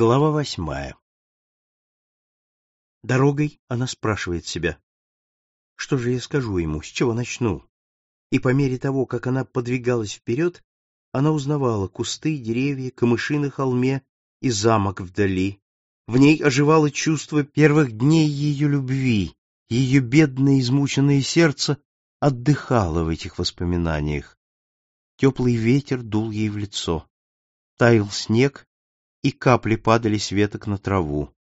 Глава восьмая. Дорогой она спрашивает себя, что же я скажу ему, с чего начну? И по мере того, как она подвигалась вперед, она узнавала кусты, деревья, камыши на холме и замок вдали. В ней оживало чувство первых дней ее любви, ее бедное измученное сердце отдыхало в этих воспоминаниях. Теплый ветер дул ей в лицо. Таял снег, и капли падали с веток на траву.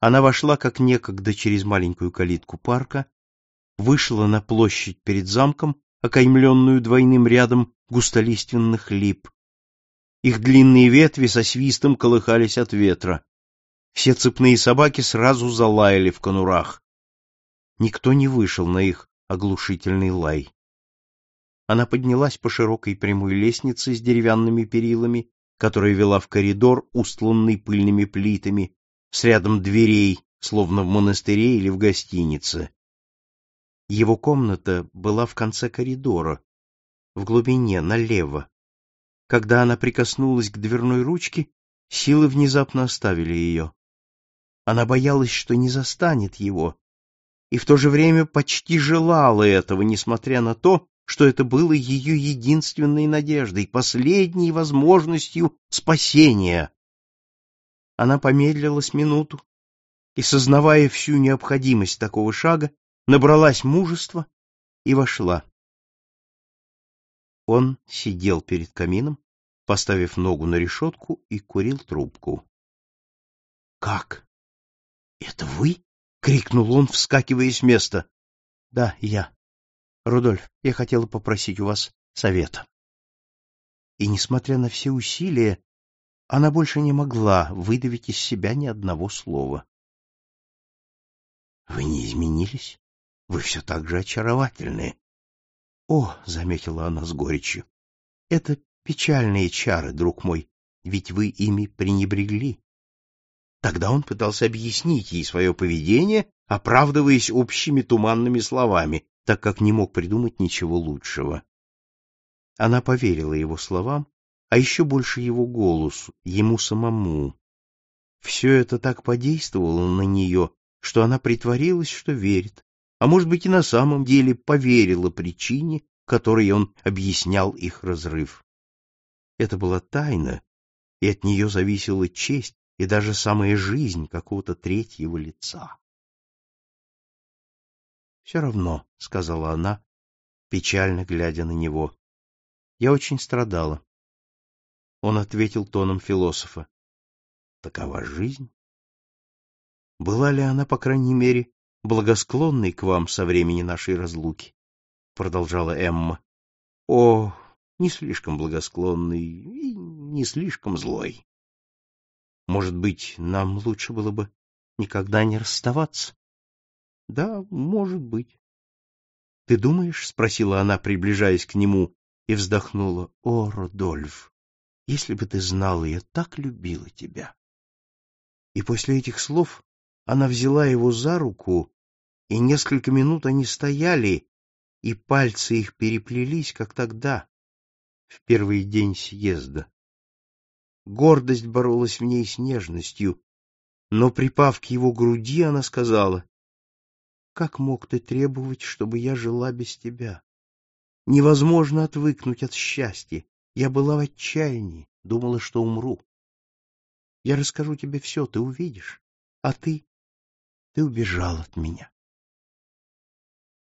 Она вошла, как некогда, через маленькую калитку парка, вышла на площадь перед замком, окаймленную двойным рядом густолиственных лип. Их длинные ветви со свистом колыхались от ветра. Все цепные собаки сразу залаяли в конурах. Никто не вышел на их оглушительный лай. Она поднялась по широкой прямой лестнице с деревянными перилами которая вела в коридор, устланный пыльными плитами, с рядом дверей, словно в монастыре или в гостинице. Его комната была в конце коридора, в глубине, налево. Когда она прикоснулась к дверной ручке, силы внезапно оставили ее. Она боялась, что не застанет его, и в то же время почти желала этого, несмотря на то, что это было ее единственной надеждой, последней возможностью спасения. Она помедлила с минуту и, сознавая всю необходимость такого шага, набралась мужества и вошла. Он сидел перед камином, поставив ногу на решетку и курил трубку. — Как? Это вы? — крикнул он, вскакивая с места. — Да, я. Рудольф, я хотела попросить у вас совета. И, несмотря на все усилия, она больше не могла выдавить из себя ни одного слова. — Вы не изменились? Вы все так же очаровательны. — О, — заметила она с горечью, — это печальные чары, друг мой, ведь вы ими пренебрегли. Тогда он пытался объяснить ей свое поведение, оправдываясь общими туманными словами, так как не мог придумать ничего лучшего. Она поверила его словам, а еще больше его голосу, ему самому. Все это так подействовало на нее, что она притворилась, что верит, а может быть и на самом деле поверила причине, которой он объяснял их разрыв. Это была тайна, и от нее зависела честь и даже самая жизнь какого-то третьего лица. Все равно, — сказала она, печально глядя на него. Я очень страдала. Он ответил тоном философа. Такова жизнь. Была ли она, по крайней мере, благосклонной к вам со времени нашей разлуки? Продолжала Эмма. О, не слишком благосклонной и не слишком злой. Может быть, нам лучше было бы никогда не расставаться? — Да, может быть. — Ты думаешь? — спросила она, приближаясь к нему, и вздохнула. — О, Рудольф, если бы ты знал, я так любила тебя. И после этих слов она взяла его за руку, и несколько минут они стояли, и пальцы их переплелись, как тогда, в первый день съезда. Гордость боролась в ней с нежностью, но, припав к его груди, она сказала, как мог ты требовать, чтобы я жила без тебя? Невозможно отвыкнуть от счастья. Я была в отчаянии, думала, что умру. Я расскажу тебе все, ты увидишь. А ты? Ты убежал от меня.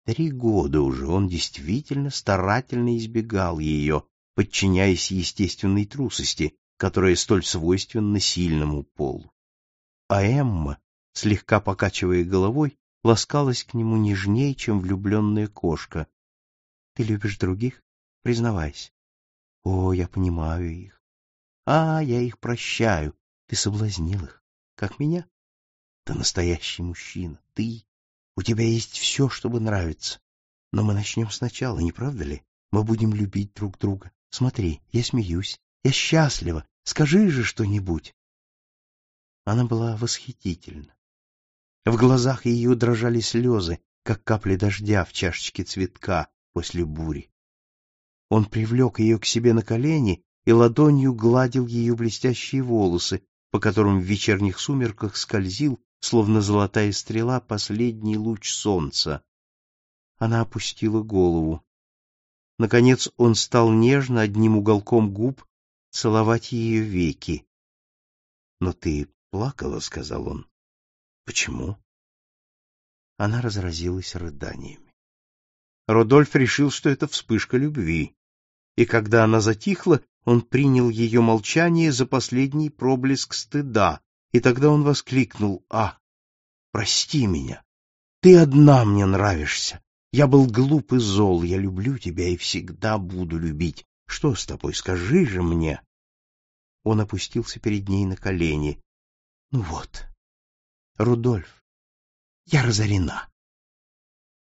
Три года уже он действительно старательно избегал ее, подчиняясь естественной трусости, которая столь свойственна сильному полу. А Эмма, слегка покачивая головой, ласкалась к нему нежнее, чем влюбленная кошка. — Ты любишь других? Признавайся. — О, я понимаю их. — А, я их прощаю. Ты соблазнил их. Как меня? Ты настоящий мужчина. Ты. У тебя есть все, чтобы нравиться. Но мы начнем сначала, не правда ли? Мы будем любить друг друга. Смотри, я смеюсь. Я счастлива. Скажи же что-нибудь. Она была восхитительна. В глазах ее дрожали слезы, как капли дождя в чашечке цветка после бури. Он привлек ее к себе на колени и ладонью гладил ее блестящие волосы, по которым в вечерних сумерках скользил, словно золотая стрела, последний луч солнца. Она опустила голову. Наконец он стал нежно одним уголком губ целовать ее веки. — Но ты плакала, — сказал он. — Почему? Она разразилась рыданиями. Родольф решил, что это вспышка любви, и когда она затихла, он принял ее молчание за последний проблеск стыда, и тогда он воскликнул «А, прости меня, ты одна мне нравишься, я был глуп и зол, я люблю тебя и всегда буду любить. Что с тобой, скажи же мне?» Он опустился перед ней на колени. «Ну вот, Рудольф, я разорена.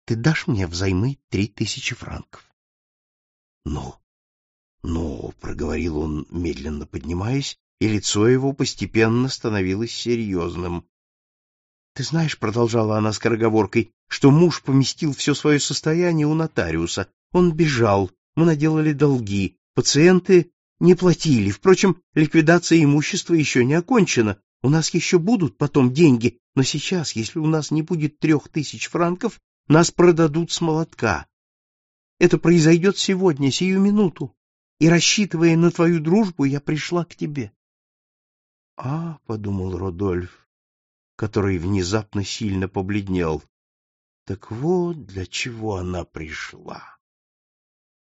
Ты дашь мне взаймы три тысячи франков?» «Ну, ну», — проговорил он, медленно поднимаясь, и лицо его постепенно становилось серьезным. — Ты знаешь, — продолжала она скороговоркой, — что муж поместил все свое состояние у нотариуса. Он бежал, мы наделали долги, пациенты не платили. Впрочем, ликвидация имущества еще не окончена. У нас еще будут потом деньги, но сейчас, если у нас не будет трех тысяч франков, нас продадут с молотка. Это произойдет сегодня, сию минуту. И, рассчитывая на твою дружбу, я пришла к тебе. — А, — подумал Родольф, который внезапно сильно побледнел, — так вот для чего она пришла.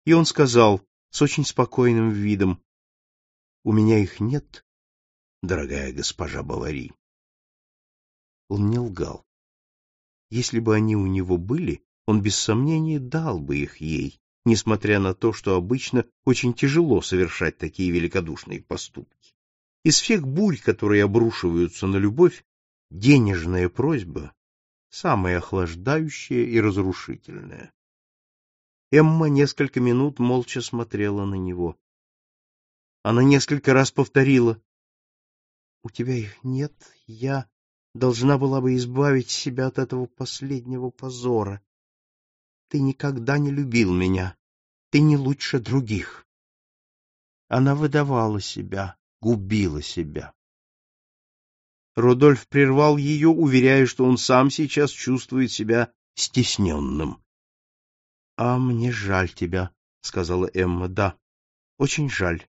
И он сказал с очень спокойным видом, — У меня их нет, дорогая госпожа Бавари. Он не лгал. Если бы они у него были, он без сомнения дал бы их ей, несмотря на то, что обычно очень тяжело совершать такие великодушные поступки. Из всех бурь, которые обрушиваются на любовь, денежная просьба самая охлаждающая и разрушительная. Эмма несколько минут молча смотрела на него. Она несколько раз повторила. — У тебя их нет, я должна была бы избавить себя от этого последнего позора. Ты никогда не любил меня, ты не лучше других. Она выдавала себя, губила себя. Рудольф прервал ее, уверяя, что он сам сейчас чувствует себя стесненным. — А мне жаль тебя, — сказала Эмма. — Да, очень жаль.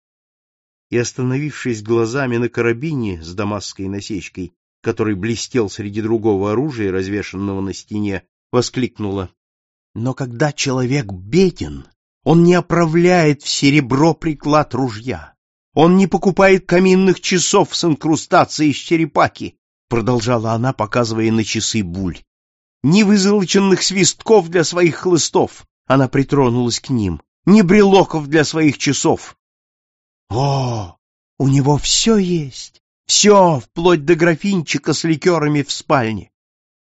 И, остановившись глазами на карабине с дамасской насечкой, который блестел среди другого оружия, развешанного на стене, воскликнула. — Но когда человек беден, он не оправляет в серебро приклад ружья. Он не покупает каминных часов с инкрустацией из черепаки, продолжала она, показывая на часы буль. Ни вызолоченных свистков для своих хлыстов, она притронулась к ним, ни брелоков для своих часов. О, у него все есть, все, вплоть до графинчика с ликерами в спальне.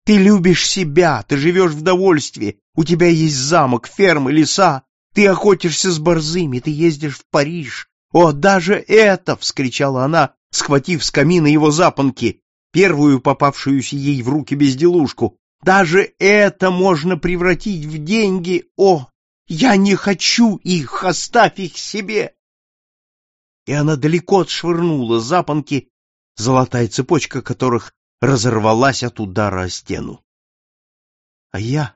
Ты любишь себя, ты живешь в довольстве, у тебя есть замок, фермы, леса, ты охотишься с борзыми, ты ездишь в Париж, «О, даже это!» — вскричала она, схватив с камина его запонки, первую попавшуюся ей в руки безделушку. «Даже это можно превратить в деньги! О, я не хочу их! Оставь их себе!» И она далеко отшвырнула запонки, золотая цепочка которых разорвалась от удара о стену. А я...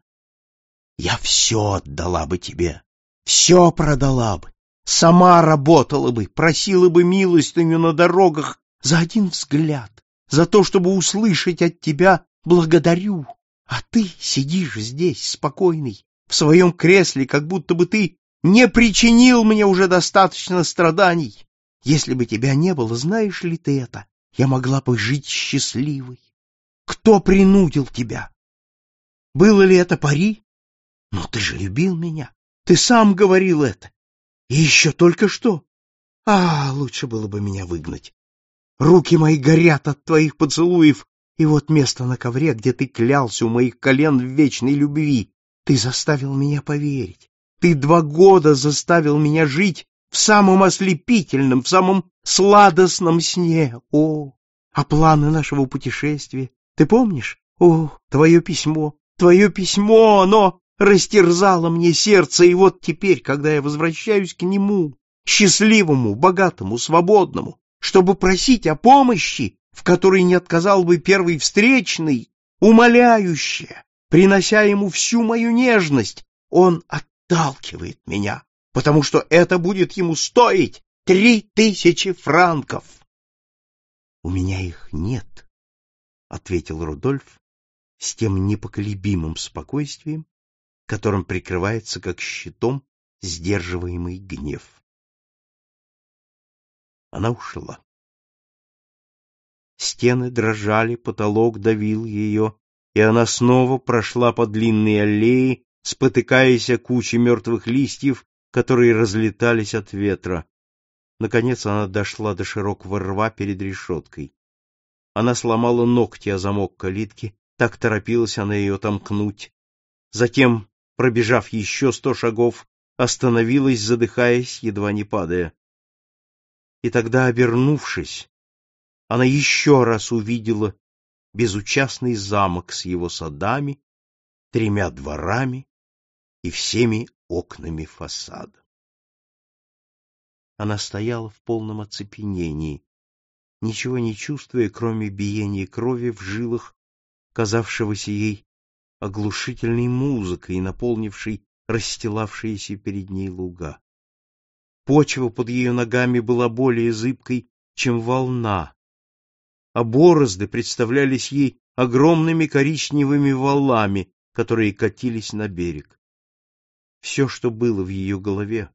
я все отдала бы тебе, все продала бы, Сама работала бы, просила бы милостыню на дорогах за один взгляд, за то, чтобы услышать от тебя «благодарю». А ты сидишь здесь, спокойный, в своем кресле, как будто бы ты не причинил мне уже достаточно страданий. Если бы тебя не было, знаешь ли ты это, я могла бы жить счастливой. Кто принудил тебя? Было ли это пари? Но ты же любил меня. Ты сам говорил это. И еще только что. А, лучше было бы меня выгнать. Руки мои горят от твоих поцелуев, и вот место на ковре, где ты клялся у моих колен в вечной любви. Ты заставил меня поверить. Ты два года заставил меня жить в самом ослепительном, в самом сладостном сне. О, а планы нашего путешествия, ты помнишь? О, твое письмо, твое письмо, оно растерзало мне сердце, и вот теперь, когда я возвращаюсь к нему, счастливому, богатому, свободному, чтобы просить о помощи, в которой не отказал бы первый встречный, умоляюще, принося ему всю мою нежность, он отталкивает меня, потому что это будет ему стоить три тысячи франков. — У меня их нет, — ответил Рудольф с тем непоколебимым спокойствием, которым прикрывается как щитом сдерживаемый гнев. Она ушла. Стены дрожали, потолок давил ее, и она снова прошла по длинной аллее, спотыкаясь о куче мертвых листьев, которые разлетались от ветра. Наконец она дошла до широкого рва перед решеткой. Она сломала ногти о замок калитки, так торопилась она ее томкнуть. Затем, пробежав еще сто шагов, остановилась, задыхаясь, едва не падая. И тогда, обернувшись, она еще раз увидела безучастный замок с его садами, тремя дворами и всеми окнами фасада. Она стояла в полном оцепенении, ничего не чувствуя, кроме биения крови в жилах, казавшегося ей оглушительной музыкой, наполнившей расстилавшиеся перед ней луга. Почва под ее ногами была более зыбкой, чем волна, а борозды представлялись ей огромными коричневыми валами, которые катились на берег. Все, что было в ее голове,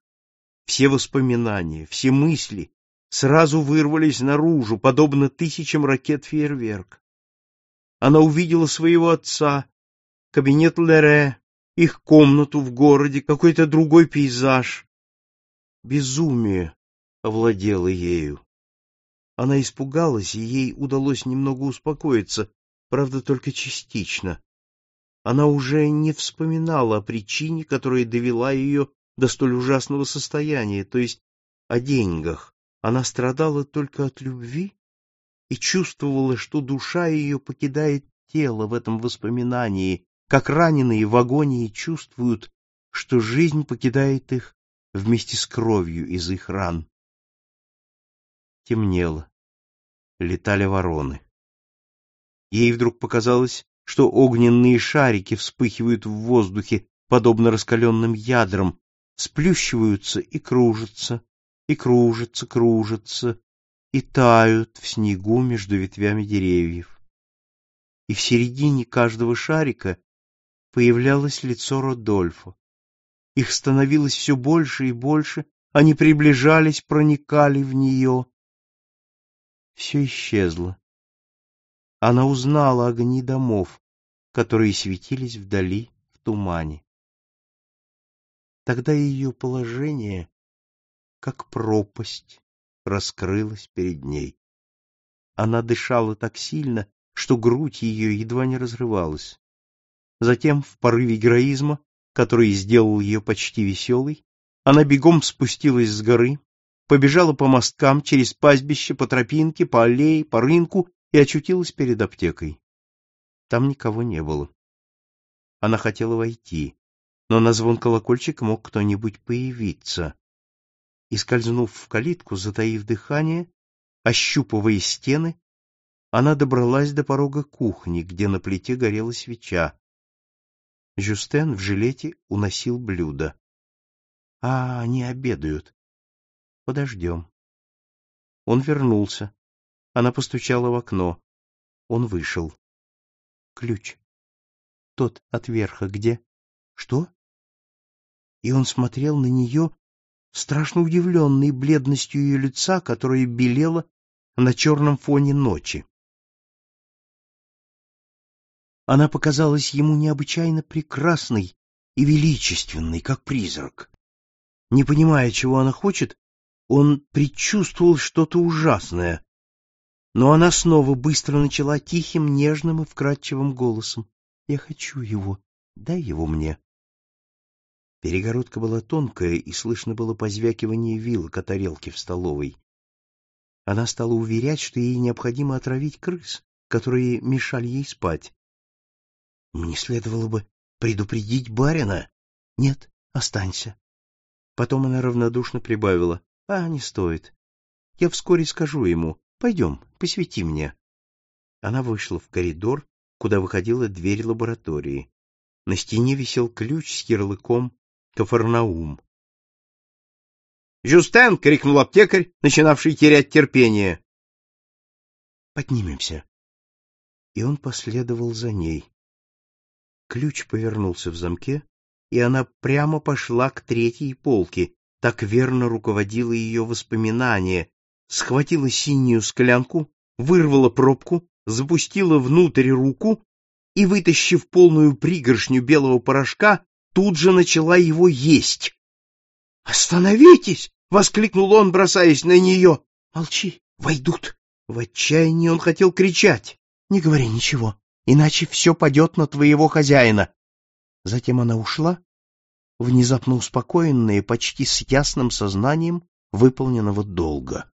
все воспоминания, все мысли сразу вырвались наружу, подобно тысячам ракет фейерверк. Она увидела своего отца, кабинет Лере, их комнату в городе, какой-то другой пейзаж, Безумие овладело ею. Она испугалась, и ей удалось немного успокоиться, правда, только частично. Она уже не вспоминала о причине, которая довела ее до столь ужасного состояния, то есть о деньгах. Она страдала только от любви и чувствовала, что душа ее покидает тело в этом воспоминании, как раненые в агонии чувствуют, что жизнь покидает их вместе с кровью из их ран. Темнело. Летали вороны. Ей вдруг показалось, что огненные шарики вспыхивают в воздухе, подобно раскаленным ядрам, сплющиваются и кружатся, и кружатся, кружатся, и тают в снегу между ветвями деревьев. И в середине каждого шарика появлялось лицо Родольфа. Их становилось все больше и больше, они приближались, проникали в нее. Все исчезло. Она узнала огни домов, которые светились вдали в тумане. Тогда ее положение, как пропасть, раскрылось перед ней. Она дышала так сильно, что грудь ее едва не разрывалась. Затем, в порыве героизма, который сделал ее почти веселой, она бегом спустилась с горы, побежала по мосткам, через пастбище, по тропинке, по аллее, по рынку и очутилась перед аптекой. Там никого не было. Она хотела войти, но на звон колокольчика мог кто-нибудь появиться. И, скользнув в калитку, затаив дыхание, ощупывая стены, она добралась до порога кухни, где на плите горела свеча. Жюстен в жилете уносил блюдо. — А, они обедают. — Подождем. Он вернулся. Она постучала в окно. Он вышел. — Ключ. — Тот от верха где? — Что? И он смотрел на нее, страшно удивленный бледностью ее лица, которое белело на черном фоне ночи. Она показалась ему необычайно прекрасной и величественной, как призрак. Не понимая, чего она хочет, он предчувствовал что-то ужасное. Но она снова быстро начала тихим, нежным и вкрадчивым голосом. — Я хочу его. Дай его мне. Перегородка была тонкая, и слышно было позвякивание вилок о тарелке в столовой. Она стала уверять, что ей необходимо отравить крыс, которые мешали ей спать. Мне следовало бы предупредить барина. Нет, останься. Потом она равнодушно прибавила. А, не стоит. Я вскоре скажу ему. Пойдем, посвети мне. Она вышла в коридор, куда выходила дверь лаборатории. На стене висел ключ с ярлыком «Кафарнаум». «Жюстен!» — крикнул аптекарь, начинавший терять терпение. «Поднимемся». И он последовал за ней. Ключ повернулся в замке, и она прямо пошла к третьей полке, так верно руководило ее воспоминание, схватила синюю склянку, вырвала пробку, запустила внутрь руку и, вытащив полную пригоршню белого порошка, тут же начала его есть. «Остановитесь!» — воскликнул он, бросаясь на нее. «Молчи, войдут!» В отчаянии он хотел кричать. «Не говори ничего, иначе все падет на твоего хозяина». Затем она ушла, внезапно успокоенная, почти с ясным сознанием выполненного долга.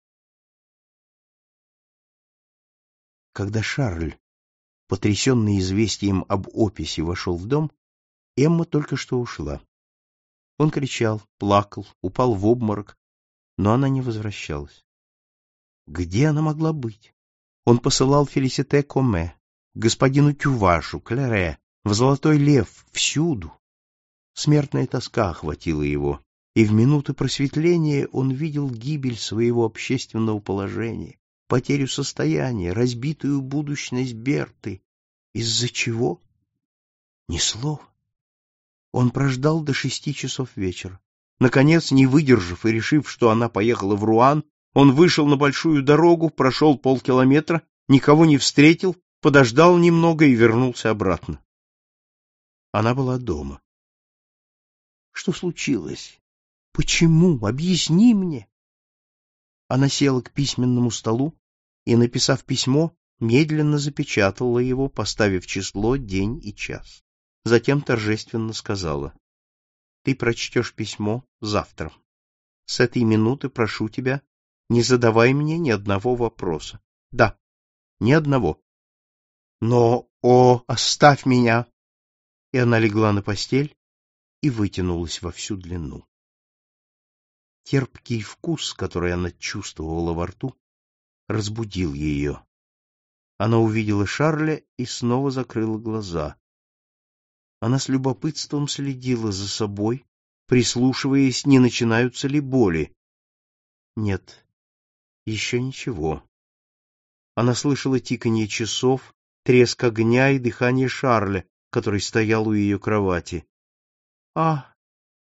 Когда Шарль, потрясенный известием об описи, вошел в дом, Эмма только что ушла. Он кричал, плакал, упал в обморок, но она не возвращалась. Где она могла быть? Он посылал Фелисите Коме, господину Тювашу, Клере, в Золотой Лев, всюду. Смертная тоска охватила его, и в минуты просветления он видел гибель своего общественного положения, потерю состояния, разбитую будущность Берты. Из-за чего? Ни слова. Он прождал до шести часов вечера. Наконец, не выдержав и решив, что она поехала в Руан, он вышел на большую дорогу, прошел полкилометра, никого не встретил, подождал немного и вернулся обратно. Она была дома. Что случилось? Почему? Объясни мне. Она села к письменному столу и, написав письмо, медленно запечатала его, поставив число, день и час. Затем торжественно сказала, «Ты прочтешь письмо завтра. С этой минуты прошу тебя, не задавай мне ни одного вопроса. Да, ни одного. Но, о, оставь меня!» И она легла на постель и вытянулась во всю длину. Терпкий вкус, который она чувствовала во рту, разбудил ее. Она увидела Шарля и снова закрыла глаза. Она с любопытством следила за собой, прислушиваясь, не начинаются ли боли. Нет, еще ничего. Она слышала тиканье часов, треск огня и дыхание Шарля, который стоял у ее кровати. — А,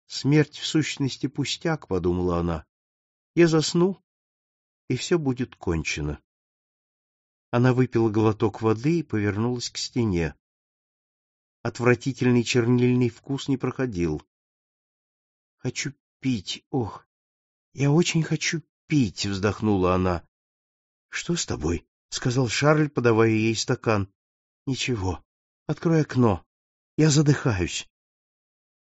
смерть в сущности пустяк, — подумала она. — Я засну, и все будет кончено. Она выпила глоток воды и повернулась к стене. Отвратительный чернильный вкус не проходил. — Хочу пить, ох, я очень хочу пить, — вздохнула она. — Что с тобой? — сказал Шарль, подавая ей стакан. — Ничего. Открой окно. Я задыхаюсь.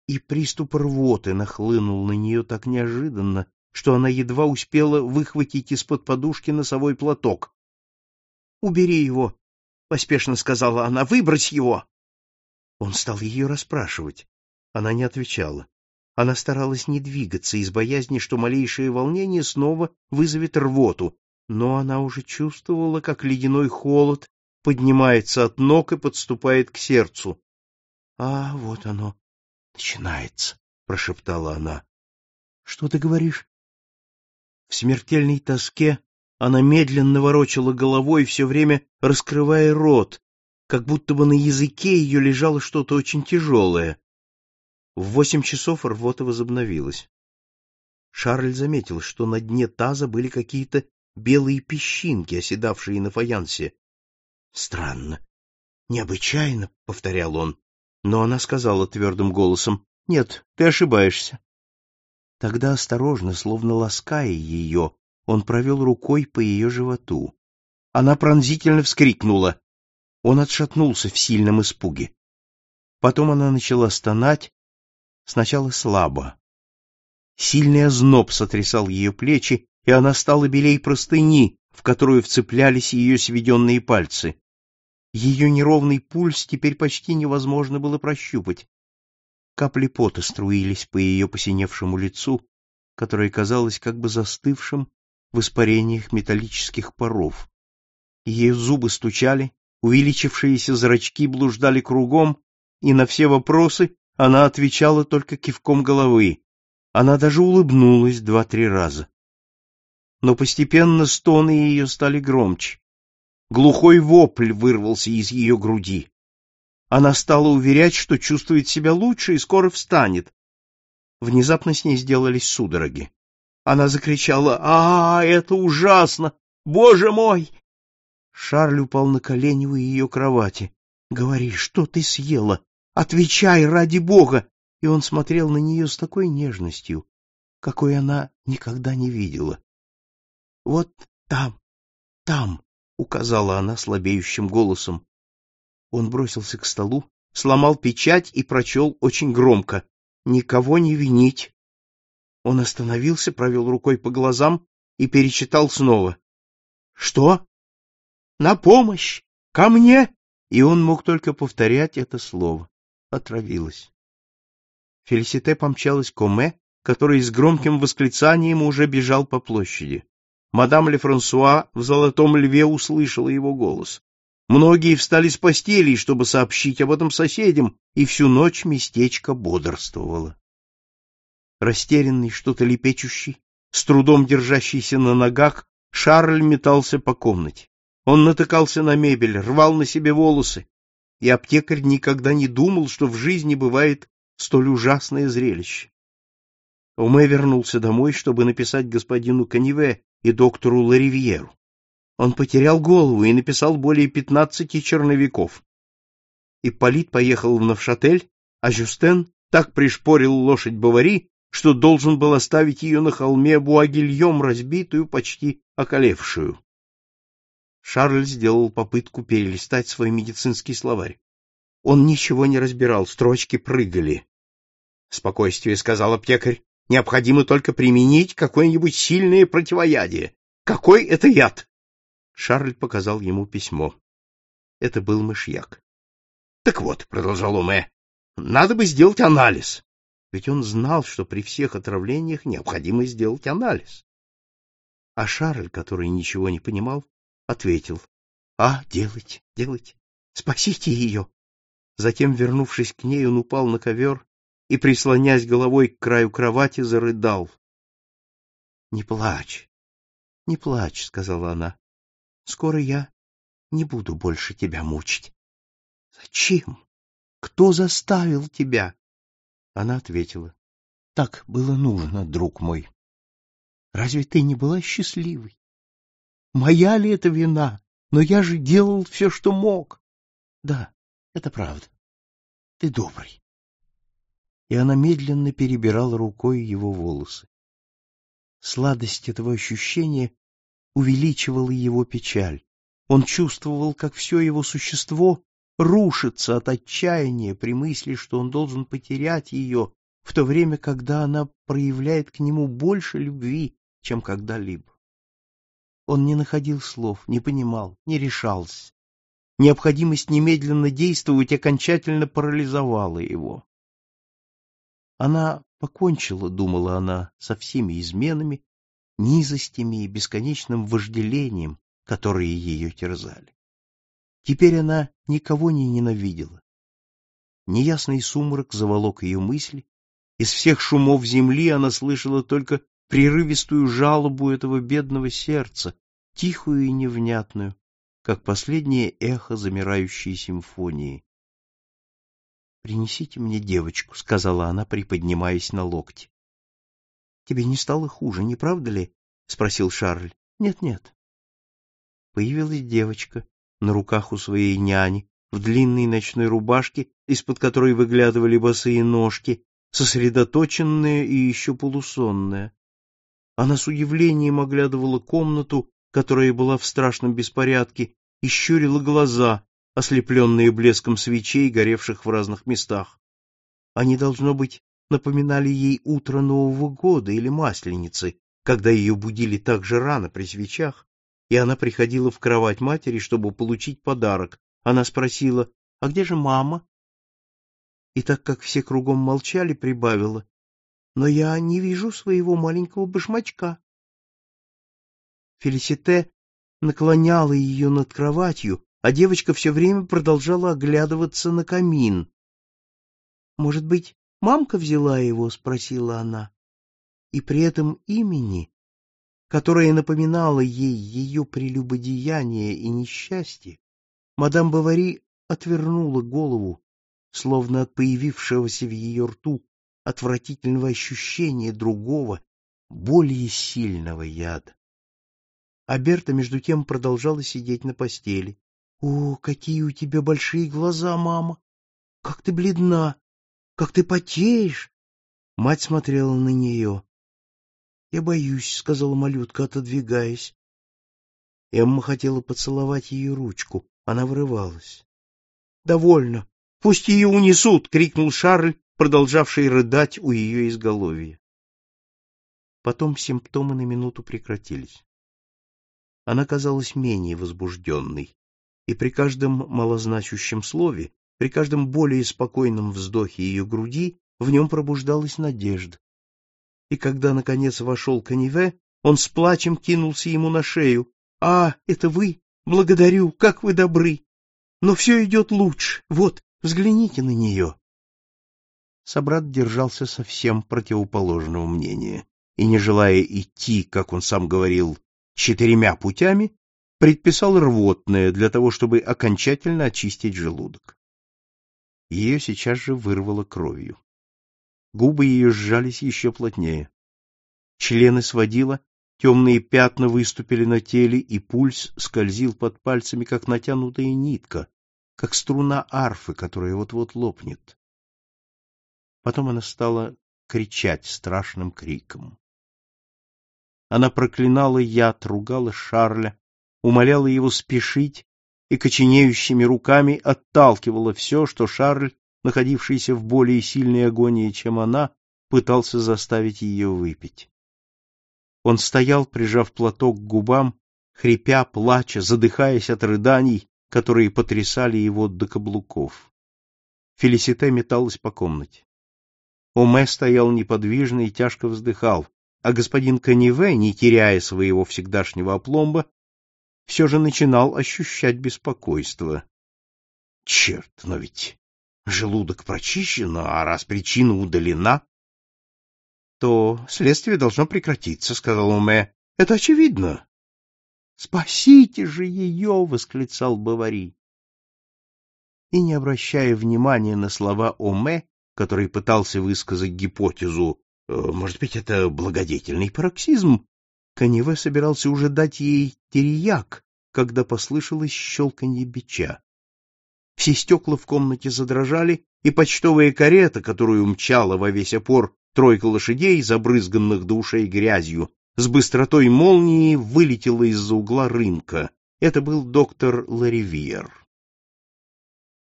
И приступ рвоты нахлынул на нее так неожиданно, что она едва успела выхватить из-под подушки носовой платок. — Убери его, — поспешно сказала она, — выбрось его. Он стал ее расспрашивать. Она не отвечала. Она старалась не двигаться из боязни, что малейшее волнение снова вызовет рвоту, но она уже чувствовала, как ледяной холод поднимается от ног и подступает к сердцу. — А, вот оно, начинается, — прошептала она. — Что ты говоришь? В смертельной тоске она медленно ворочала головой, все время раскрывая рот, как будто бы на языке ее лежало что-то очень тяжелое. В восемь часов рвота возобновилась. Шарль заметил, что на дне таза были какие-то белые песчинки, оседавшие на фаянсе. — Странно. Необычайно, — повторял он. Но она сказала твердым голосом, — Нет, ты ошибаешься. Тогда осторожно, словно лаская ее, он провел рукой по ее животу. Она пронзительно вскрикнула. Он отшатнулся в сильном испуге. Потом она начала стонать, сначала слабо. Сильный озноб сотрясал ее плечи, и она стала белей простыни, в которую вцеплялись ее сведенные пальцы. Ее неровный пульс теперь почти невозможно было прощупать. Капли пота струились по ее посиневшему лицу, которое казалось как бы застывшим в испарениях металлических паров. Ее зубы стучали, увеличившиеся зрачки блуждали кругом, и на все вопросы она отвечала только кивком головы. Она даже улыбнулась два-три раза. Но постепенно стоны ее стали громче. Глухой вопль вырвался из ее груди. Она стала уверять, что чувствует себя лучше и скоро встанет. Внезапно с ней сделались судороги. Она закричала «А, это ужасно! Боже мой!» Шарль упал на колени у ее кровати. «Говори, что ты съела? Отвечай, ради бога!» И он смотрел на нее с такой нежностью, какой она никогда не видела. «Вот там, там!» — указала она слабеющим голосом. Он бросился к столу, сломал печать и прочел очень громко. «Никого не винить!» Он остановился, провел рукой по глазам и перечитал снова. «Что? На помощь! Ко мне!» И он мог только повторять это слово. Отравилась. Фелисите помчалась к Оме, который с громким восклицанием уже бежал по площади. Мадам Ле-Франсуа в «Золотом льве» услышала его голос. Многие встали с постелей, чтобы сообщить об этом соседям, и всю ночь местечко бодрствовало. Растерянный, что-то лепечущий, с трудом держащийся на ногах, Шарль метался по комнате. Он натыкался на мебель, рвал на себе волосы, и аптекарь никогда не думал, что в жизни бывает столь ужасное зрелище. Оме вернулся домой, чтобы написать господину Каниве и доктору Ларивьеру. Он потерял голову и написал более пятнадцати черновиков. Ипполит поехал в Навшатель, а Жюстен так пришпорил лошадь Бавари, что должен был оставить ее на холме Буагильем, разбитую, почти околевшую. Шарль сделал попытку перелистать свой медицинский словарь. Он ничего не разбирал, строчки прыгали. — Спокойствие, — сказал аптекарь, — необходимо только применить какое-нибудь сильное противоядие. Какой это яд? Шарль показал ему письмо. Это был мышьяк. — Так вот, — продолжал Уме, — надо бы сделать анализ. Ведь он знал, что при всех отравлениях необходимо сделать анализ. А Шарль, который ничего не понимал, ответил. — А, делайте, делайте. Спасите ее. Затем, вернувшись к ней, он упал на ковер и, прислонясь головой к краю кровати, зарыдал. — Не плачь, не плачь, — сказала она. — Скоро я не буду больше тебя мучить. — Зачем? Кто заставил тебя? Она ответила. — Так было нужно, друг мой. Разве ты не была счастливой? Моя ли это вина? Но я же делал все, что мог. Да, это правда. Ты добрый. И она медленно перебирала рукой его волосы. Сладость этого ощущения увеличивала его печаль. Он чувствовал, как все его существо рушится от отчаяния при мысли, что он должен потерять ее, в то время, когда она проявляет к нему больше любви, чем когда-либо. Он не находил слов, не понимал, не решался. Необходимость немедленно действовать окончательно парализовала его. Она покончила, думала она, со всеми изменами, низостями и бесконечным вожделением, которые ее терзали. Теперь она никого не ненавидела. Неясный сумрак заволок ее мысли, из всех шумов земли она слышала только прерывистую жалобу этого бедного сердца, тихую и невнятную, как последнее эхо замирающей симфонии. «Принесите мне девочку», — сказала она, приподнимаясь на локте. «Тебе не стало хуже, не правда ли?» — спросил Шарль. «Нет-нет». Появилась девочка, на руках у своей няни, в длинной ночной рубашке, из-под которой выглядывали босые ножки, сосредоточенная и еще полусонная. Она с удивлением оглядывала комнату, которая была в страшном беспорядке, и щурила глаза, ослепленные блеском свечей, горевших в разных местах. Они, должно быть, напоминали ей утро Нового года или Масленицы, когда ее будили так же рано при свечах, и она приходила в кровать матери, чтобы получить подарок. Она спросила, «А где же мама?» И так как все кругом молчали, прибавила, но я не вижу своего маленького башмачка. Фелисите наклоняла ее над кроватью, а девочка все время продолжала оглядываться на камин. Может быть, мамка взяла его, спросила она. И при этом имени, которое напоминало ей ее прелюбодеяние и несчастье, мадам Бавари отвернула голову, словно от появившегося в ее рту отвратительного ощущения другого, более сильного яда. А Берта, между тем, продолжала сидеть на постели. — О, какие у тебя большие глаза, мама! Как ты бледна! Как ты потеешь! Мать смотрела на нее. — Я боюсь, — сказала малютка, отодвигаясь. Эмма хотела поцеловать ее ручку. Она вырывалась. — Довольно. Пусть ее унесут! — крикнул Шарль, продолжавший рыдать у ее изголовья. Потом симптомы на минуту прекратились. Она казалась менее возбужденной, и при каждом малозначащем слове, при каждом более спокойном вздохе ее груди в нем пробуждалась надежда. И когда, наконец, вошел Каниве, он с плачем кинулся ему на шею. — А, это вы? Благодарю, как вы добры! Но все идет лучше. Вот, взгляните на нее собрат держался совсем противоположного мнения и, не желая идти, как он сам говорил, четырьмя путями, предписал рвотное для того, чтобы окончательно очистить желудок. Ее сейчас же вырвало кровью. Губы ее сжались еще плотнее. Члены сводило, темные пятна выступили на теле, и пульс скользил под пальцами, как натянутая нитка, как струна арфы, которая вот-вот лопнет. Потом она стала кричать страшным криком. Она проклинала яд, ругала Шарля, умоляла его спешить и коченеющими руками отталкивала все, что Шарль, находившийся в более сильной агонии, чем она, пытался заставить ее выпить. Он стоял, прижав платок к губам, хрипя, плача, задыхаясь от рыданий, которые потрясали его до каблуков. Фелисите металась по комнате. Оме стоял неподвижно и тяжко вздыхал, а господин Каниве, не теряя своего всегдашнего опломба, все же начинал ощущать беспокойство. Черт, но ведь желудок прочищен, а раз причина удалена, то следствие должно прекратиться, — сказал Уме. — Это очевидно. — Спасите же ее! — восклицал Бавари. И, не обращая внимания на слова Оме, который пытался высказать гипотезу, э, может быть, это благодетельный пароксизм, Каневе собирался уже дать ей терияк, когда послышалось щелканье бича. Все стекла в комнате задрожали, и почтовая карета, которую мчала во весь опор тройка лошадей, забрызганных до ушей грязью, с быстротой молнии вылетела из-за угла рынка. Это был доктор Ларивьер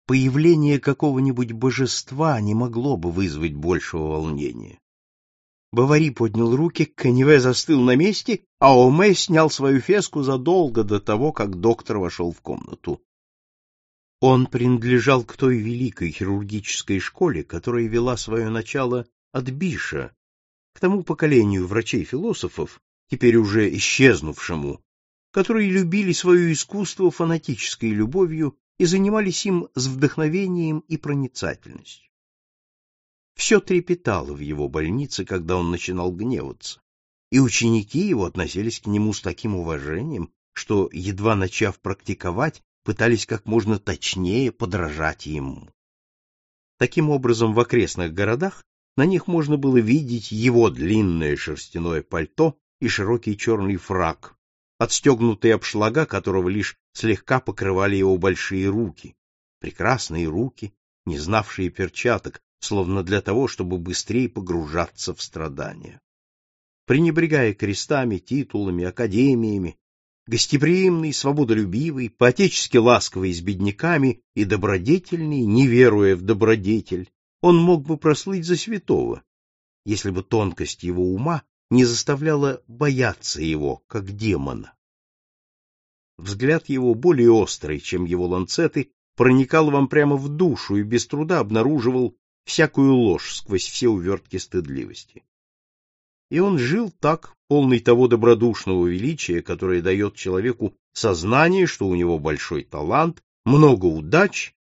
появление какого-нибудь божества не могло бы вызвать большего волнения. Бавари поднял руки, Каневе застыл на месте, а Оме снял свою феску задолго до того, как доктор вошел в комнату. Он принадлежал к той великой хирургической школе, которая вела свое начало от Биша, к тому поколению врачей-философов, теперь уже исчезнувшему, которые любили свое искусство фанатической любовью и занимались им с вдохновением и проницательностью. Все трепетало в его больнице, когда он начинал гневаться, и ученики его относились к нему с таким уважением, что, едва начав практиковать, пытались как можно точнее подражать ему. Таким образом, в окрестных городах на них можно было видеть его длинное шерстяное пальто и широкий черный фрак, отстегнутый обшлага которого лишь слегка покрывали его большие руки, прекрасные руки, не знавшие перчаток, словно для того, чтобы быстрее погружаться в страдания. Пренебрегая крестами, титулами, академиями, гостеприимный, свободолюбивый, поотечески ласковый с бедняками и добродетельный, не веруя в добродетель, он мог бы прослыть за святого, если бы тонкость его ума не заставляла бояться его, как демона. Взгляд его, более острый, чем его ланцеты, проникал вам прямо в душу и без труда обнаруживал всякую ложь сквозь все увертки стыдливости. И он жил так, полный того добродушного величия, которое дает человеку сознание, что у него большой талант, много удач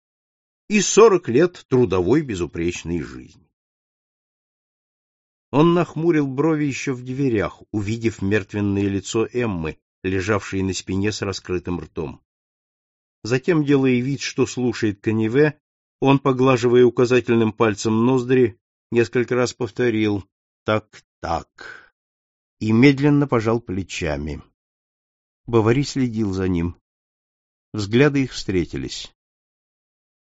и сорок лет трудовой безупречной жизни. Он нахмурил брови еще в дверях, увидев мертвенное лицо Эммы, лежавшей на спине с раскрытым ртом. Затем, делая вид, что слушает Каневе, он, поглаживая указательным пальцем ноздри, несколько раз повторил «так, так» и медленно пожал плечами. Бавари следил за ним. Взгляды их встретились.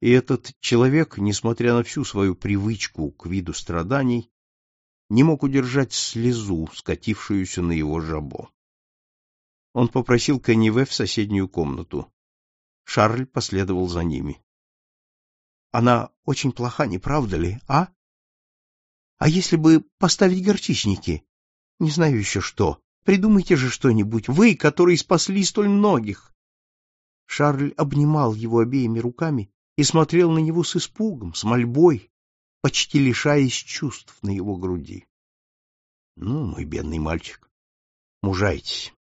И этот человек, несмотря на всю свою привычку к виду страданий, не мог удержать слезу, скатившуюся на его жабо. Он попросил Каниве в соседнюю комнату. Шарль последовал за ними. Она очень плоха, не правда ли, а? А если бы поставить горчичники? Не знаю еще что. Придумайте же что-нибудь, вы, которые спасли столь многих. Шарль обнимал его обеими руками и смотрел на него с испугом, с мольбой, почти лишаясь чувств на его груди. Ну, мой бедный мальчик, мужайтесь.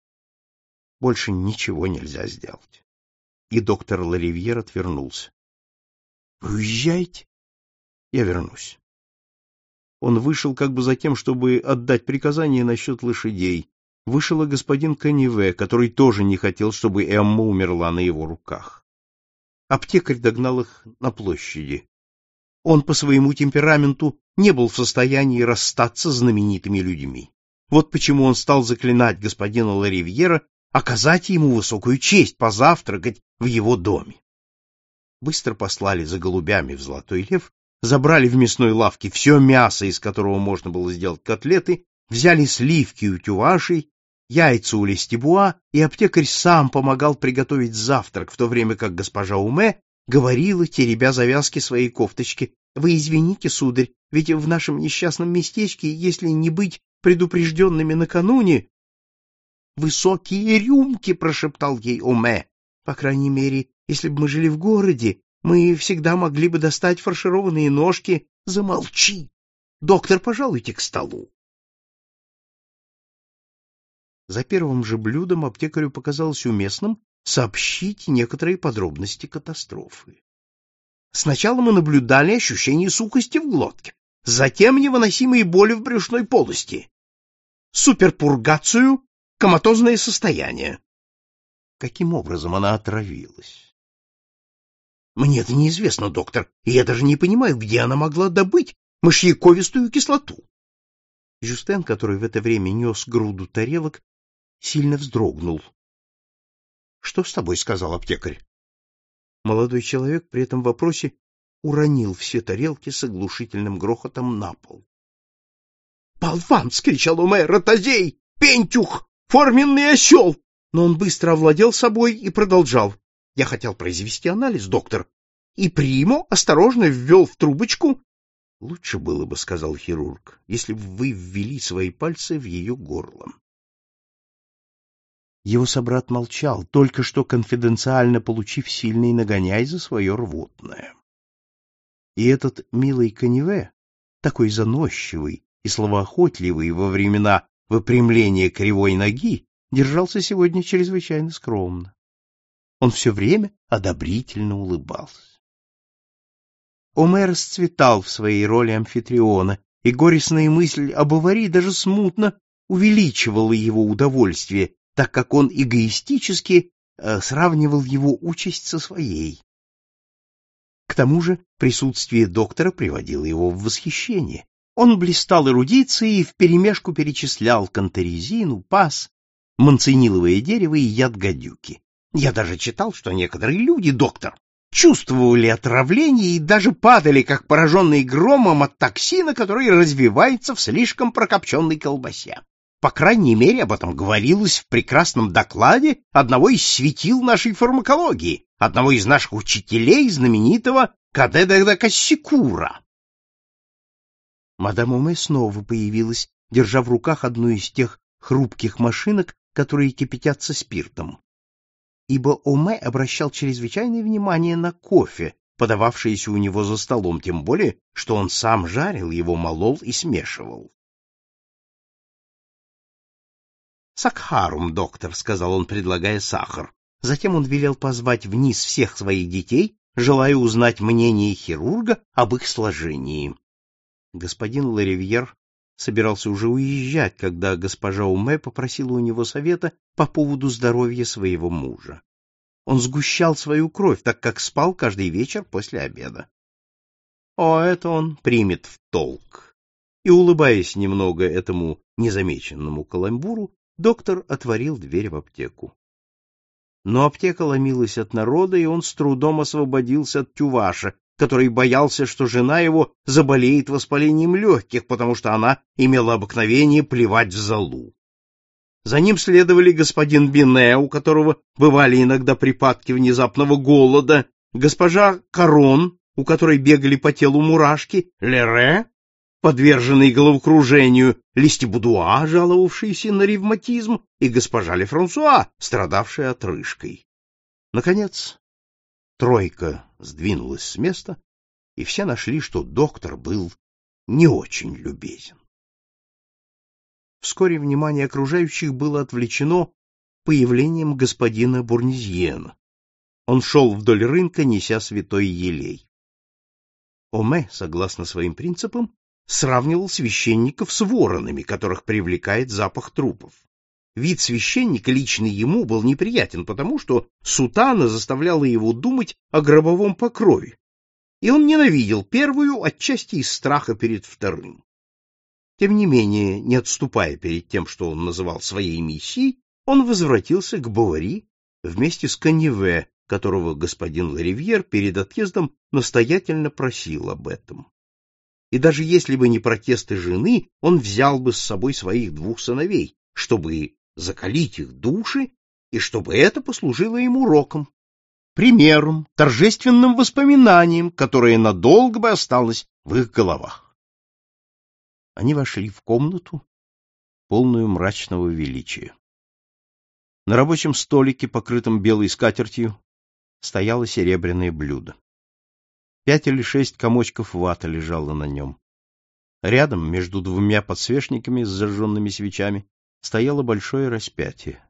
Больше ничего нельзя сделать. И доктор Ларивьер отвернулся. Вы уезжаете? Я вернусь. Он вышел как бы за тем, чтобы отдать приказание насчет лошадей. Вышел и господин Каниве, который тоже не хотел, чтобы Эмма умерла на его руках. Аптекарь догнал их на площади. Он по своему темпераменту не был в состоянии расстаться с знаменитыми людьми. Вот почему он стал заклинать господина Ларивьера оказать ему высокую честь позавтракать в его доме. Быстро послали за голубями в Золотой Лев, забрали в мясной лавке все мясо, из которого можно было сделать котлеты, взяли сливки у тювашей, яйца у лестебуа, и аптекарь сам помогал приготовить завтрак, в то время как госпожа Уме говорила, теребя завязки своей кофточки, «Вы извините, сударь, ведь в нашем несчастном местечке, если не быть предупрежденными накануне...» «Высокие рюмки!» — прошептал ей Уме. «По крайней мере, если бы мы жили в городе, мы всегда могли бы достать фаршированные ножки. Замолчи! Доктор, пожалуйте к столу!» За первым же блюдом аптекарю показалось уместным сообщить некоторые подробности катастрофы. Сначала мы наблюдали ощущение сухости в глотке, затем невыносимые боли в брюшной полости, суперпургацию, коматозное состояние. Каким образом она отравилась? Мне это неизвестно, доктор, и я даже не понимаю, где она могла добыть мышьяковистую кислоту. Жюстен, который в это время нес груду тарелок, сильно вздрогнул. — Что с тобой? — сказал аптекарь. Молодой человек при этом вопросе уронил все тарелки с оглушительным грохотом на пол. «Болван!» — вскричал Умер. «Ротозей! Пентюх! Форменный осел!» Но он быстро овладел собой и продолжал. «Я хотел произвести анализ, доктор, и Приму осторожно ввел в трубочку...» «Лучше было бы, — сказал хирург, — если бы вы ввели свои пальцы в ее горло». Его собрат молчал, только что конфиденциально получив сильный нагоняй за свое рвотное. И этот милый Каневе, такой заносчивый и словоохотливый во времена выпрямления кривой ноги, держался сегодня чрезвычайно скромно. Он все время одобрительно улыбался. Омер расцветал в своей роли амфитриона, и горестная мысль об аварии даже смутно увеличивала его удовольствие, так как он эгоистически э, сравнивал его участь со своей. К тому же присутствие доктора приводило его в восхищение. Он блистал эрудицией и вперемешку перечислял кантерезину, пас, манциниловое дерево и яд гадюки. Я даже читал, что некоторые люди, доктор, чувствовали отравление и даже падали, как пораженные громом от токсина, который развивается в слишком прокопченной колбасе. По крайней мере, об этом говорилось в прекрасном докладе одного из светил нашей фармакологии, одного из наших учителей, знаменитого Кадеда Кассикура. Мадам Уме снова появилась, держа в руках одну из тех хрупких машинок, которые кипятятся спиртом. Ибо Оме обращал чрезвычайное внимание на кофе, подававшееся у него за столом, тем более, что он сам жарил его, молол и смешивал. Сакхарум, доктор, сказал он, предлагая сахар. Затем он велел позвать вниз всех своих детей, желая узнать мнение хирурга об их сложении. Господин Ларивьер собирался уже уезжать, когда госпожа Уме попросила у него совета по поводу здоровья своего мужа. Он сгущал свою кровь, так как спал каждый вечер после обеда. О, это он примет в толк. И, улыбаясь немного этому незамеченному каламбуру, доктор отворил дверь в аптеку. Но аптека ломилась от народа, и он с трудом освободился от тюваша, который боялся, что жена его заболеет воспалением легких, потому что она имела обыкновение плевать в залу. За ним следовали господин Бине, у которого бывали иногда припадки внезапного голода, госпожа Корон, у которой бегали по телу мурашки, Лере, подверженный головокружению, Листибудуа, жаловавшийся на ревматизм, и госпожа Лефрансуа, страдавшая отрыжкой. Наконец, тройка сдвинулась с места, и все нашли, что доктор был не очень любезен. Вскоре внимание окружающих было отвлечено появлением господина Бурнизьена. Он шел вдоль рынка, неся святой елей. Оме, согласно своим принципам, сравнивал священников с воронами, которых привлекает запах трупов. Вид священника лично ему был неприятен, потому что сутана заставляла его думать о гробовом покрове, и он ненавидел первую отчасти из страха перед вторым. Тем не менее, не отступая перед тем, что он называл своей миссией, он возвратился к Бавари вместе с Каневе, которого господин Ларивьер перед отъездом настоятельно просил об этом. И даже если бы не протесты жены, он взял бы с собой своих двух сыновей, чтобы закалить их души и чтобы это послужило им уроком, примером, торжественным воспоминанием, которое надолго бы осталось в их головах. Они вошли в комнату, полную мрачного величия. На рабочем столике, покрытом белой скатертью, стояло серебряное блюдо. Пять или шесть комочков ваты лежало на нем. Рядом, между двумя подсвечниками с зажженными свечами, стояло большое распятие.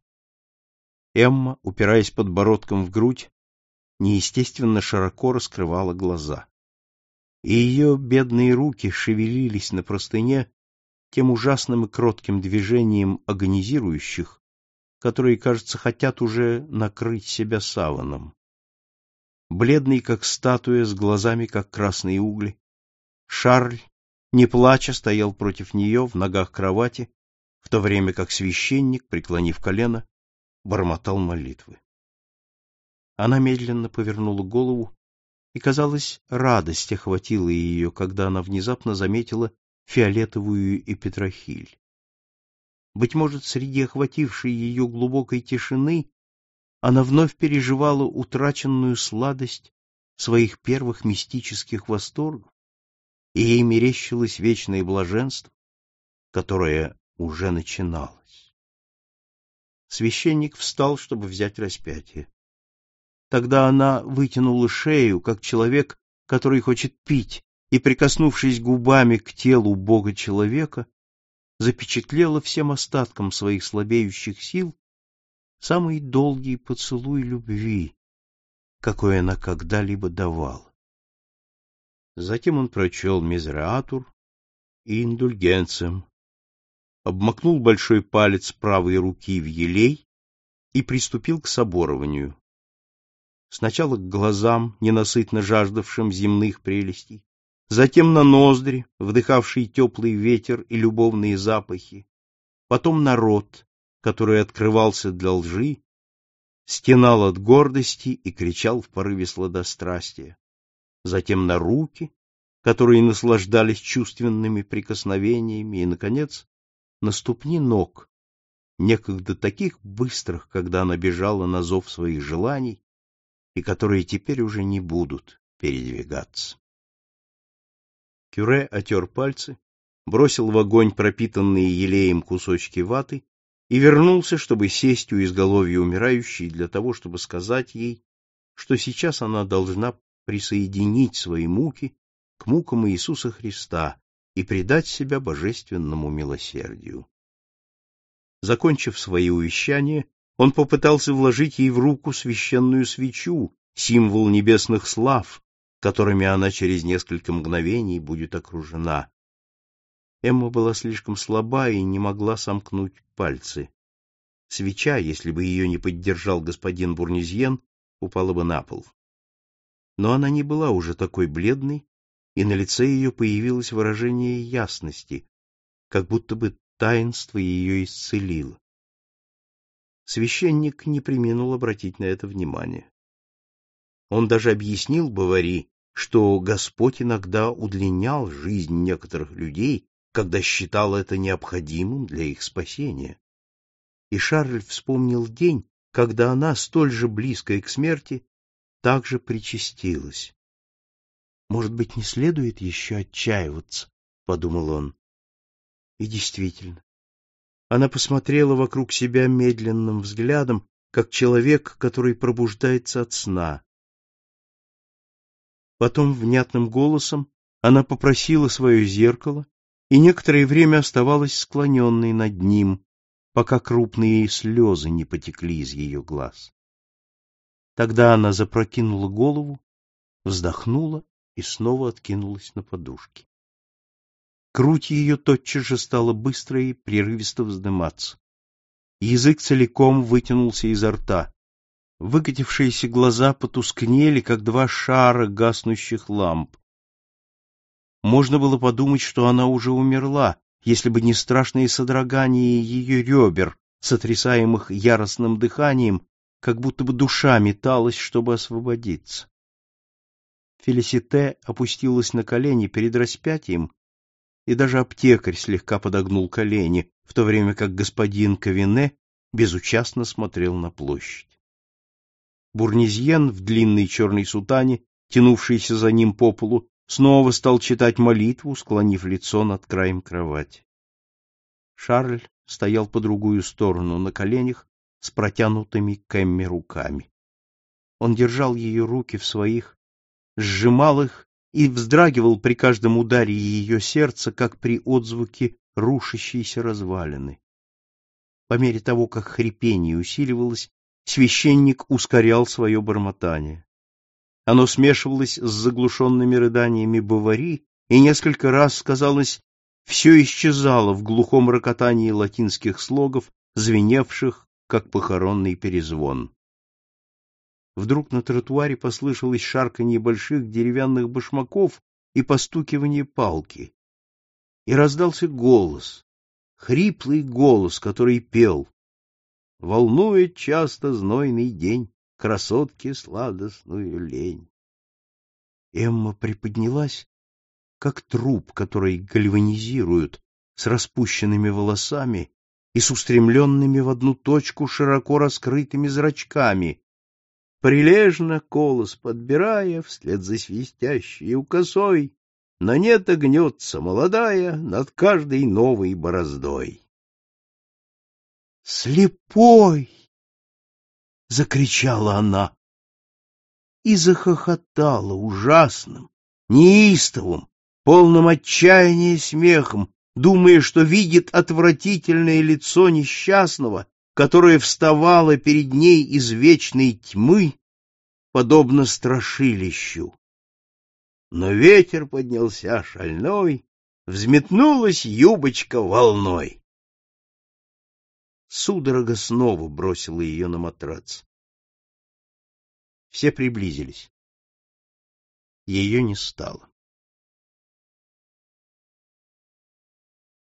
Эмма, упираясь подбородком в грудь, неестественно широко раскрывала глаза. И ее бедные руки шевелились на простыне тем ужасным и кротким движением агонизирующих, которые, кажется, хотят уже накрыть себя саваном. Бледный, как статуя, с глазами, как красные угли, Шарль, не плача, стоял против нее в ногах кровати, в то время как священник, преклонив колено, бормотал молитвы. Она медленно повернула голову, и, казалось, радость охватила ее, когда она внезапно заметила фиолетовую эпитрахиль. Быть может, среди охватившей ее глубокой тишины она вновь переживала утраченную сладость своих первых мистических восторгов, и ей мерещилось вечное блаженство, которое уже начиналось. Священник встал, чтобы взять распятие. Тогда она вытянула шею, как человек, который хочет пить, и, прикоснувшись губами к телу Бога-человека, запечатлела всем остатком своих слабеющих сил самый долгий поцелуй любви, какой она когда-либо давала. Затем он прочел Мизератур и Индульгенцием, обмакнул большой палец правой руки в елей и приступил к соборованию. Сначала к глазам, ненасытно жаждавшим земных прелестей, затем на ноздри, вдыхавший теплый ветер и любовные запахи, потом на рот, который открывался для лжи, стенал от гордости и кричал в порыве сладострастия, затем на руки, которые наслаждались чувственными прикосновениями, и, наконец, на ступни ног, некогда таких быстрых, когда она бежала на зов своих желаний, и которые теперь уже не будут передвигаться. Кюре отер пальцы, бросил в огонь пропитанные елеем кусочки ваты и вернулся, чтобы сесть у изголовья умирающей для того, чтобы сказать ей, что сейчас она должна присоединить свои муки к мукам Иисуса Христа и предать себя божественному милосердию. Закончив свои увещания, он попытался вложить ей в руку священную свечу, символ небесных слав, которыми она через несколько мгновений будет окружена. Эмма была слишком слаба и не могла сомкнуть пальцы. Свеча, если бы ее не поддержал господин Бурнезьен, упала бы на пол. Но она не была уже такой бледной, и на лице ее появилось выражение ясности, как будто бы таинство ее исцелило. Священник не преминул обратить на это внимание. Он даже объяснил Бавари, что Господь иногда удлинял жизнь некоторых людей, когда считал это необходимым для их спасения. И Шарль вспомнил день, когда она, столь же близкая к смерти, также причастилась. Может быть, не следует еще отчаиваться, подумал он. И действительно, она посмотрела вокруг себя медленным взглядом, как человек, который пробуждается от сна. Потом внятным голосом она попросила свое зеркало и некоторое время оставалась склоненной над ним, пока крупные слезы не потекли из ее глаз. Тогда она запрокинула голову, вздохнула и снова откинулась на подушки. Грудь ее тотчас же стала быстро и прерывисто вздыматься. Язык целиком вытянулся изо рта. Выкатившиеся глаза потускнели, как два шара гаснущих ламп. Можно было подумать, что она уже умерла, если бы не страшные содрогания ее ребер, сотрясаемых яростным дыханием, как будто бы душа металась, чтобы освободиться. Фелисите опустилась на колени перед распятием, и даже аптекарь слегка подогнул колени, в то время как господин Кавине безучастно смотрел на площадь. Бурнезьен в длинной черной сутане, тянувшийся за ним по полу, снова стал читать молитву, склонив лицо над краем кровати. Шарль стоял по другую сторону на коленях с протянутыми к Эмме руками. Он держал ее руки в своих, сжимал их и вздрагивал при каждом ударе ее сердца, как при отзвуке рушащейся развалины. По мере того, как хрипение усиливалось, священник ускорял свое бормотание. Оно смешивалось с заглушенными рыданиями Бавари, и несколько раз, казалось, все исчезало в глухом рокотании латинских слогов, звеневших, как похоронный перезвон. Вдруг на тротуаре послышалось шарканье больших деревянных башмаков и постукивание палки. И раздался голос, хриплый голос, который пел. Волнует часто знойный день, красотке сладостную лень. Эмма приподнялась, как труп, который гальванизируют, с распущенными волосами и с устремленными в одну точку широко раскрытыми зрачками. Прилежно колос подбирая, вслед за свистящей косой, на нет гнется молодая над каждой новой бороздой. «Слепой!» закричала она и захохотала ужасным, неистовым, полным отчаяния смехом, думая, что видит отвратительное лицо несчастного, которое вставало перед ней из вечной тьмы, подобно страшилищу. Но ветер поднялся шальной, взметнулась юбочка волной судорога снова бросила ее на матрац. Все приблизились. Ее не стало.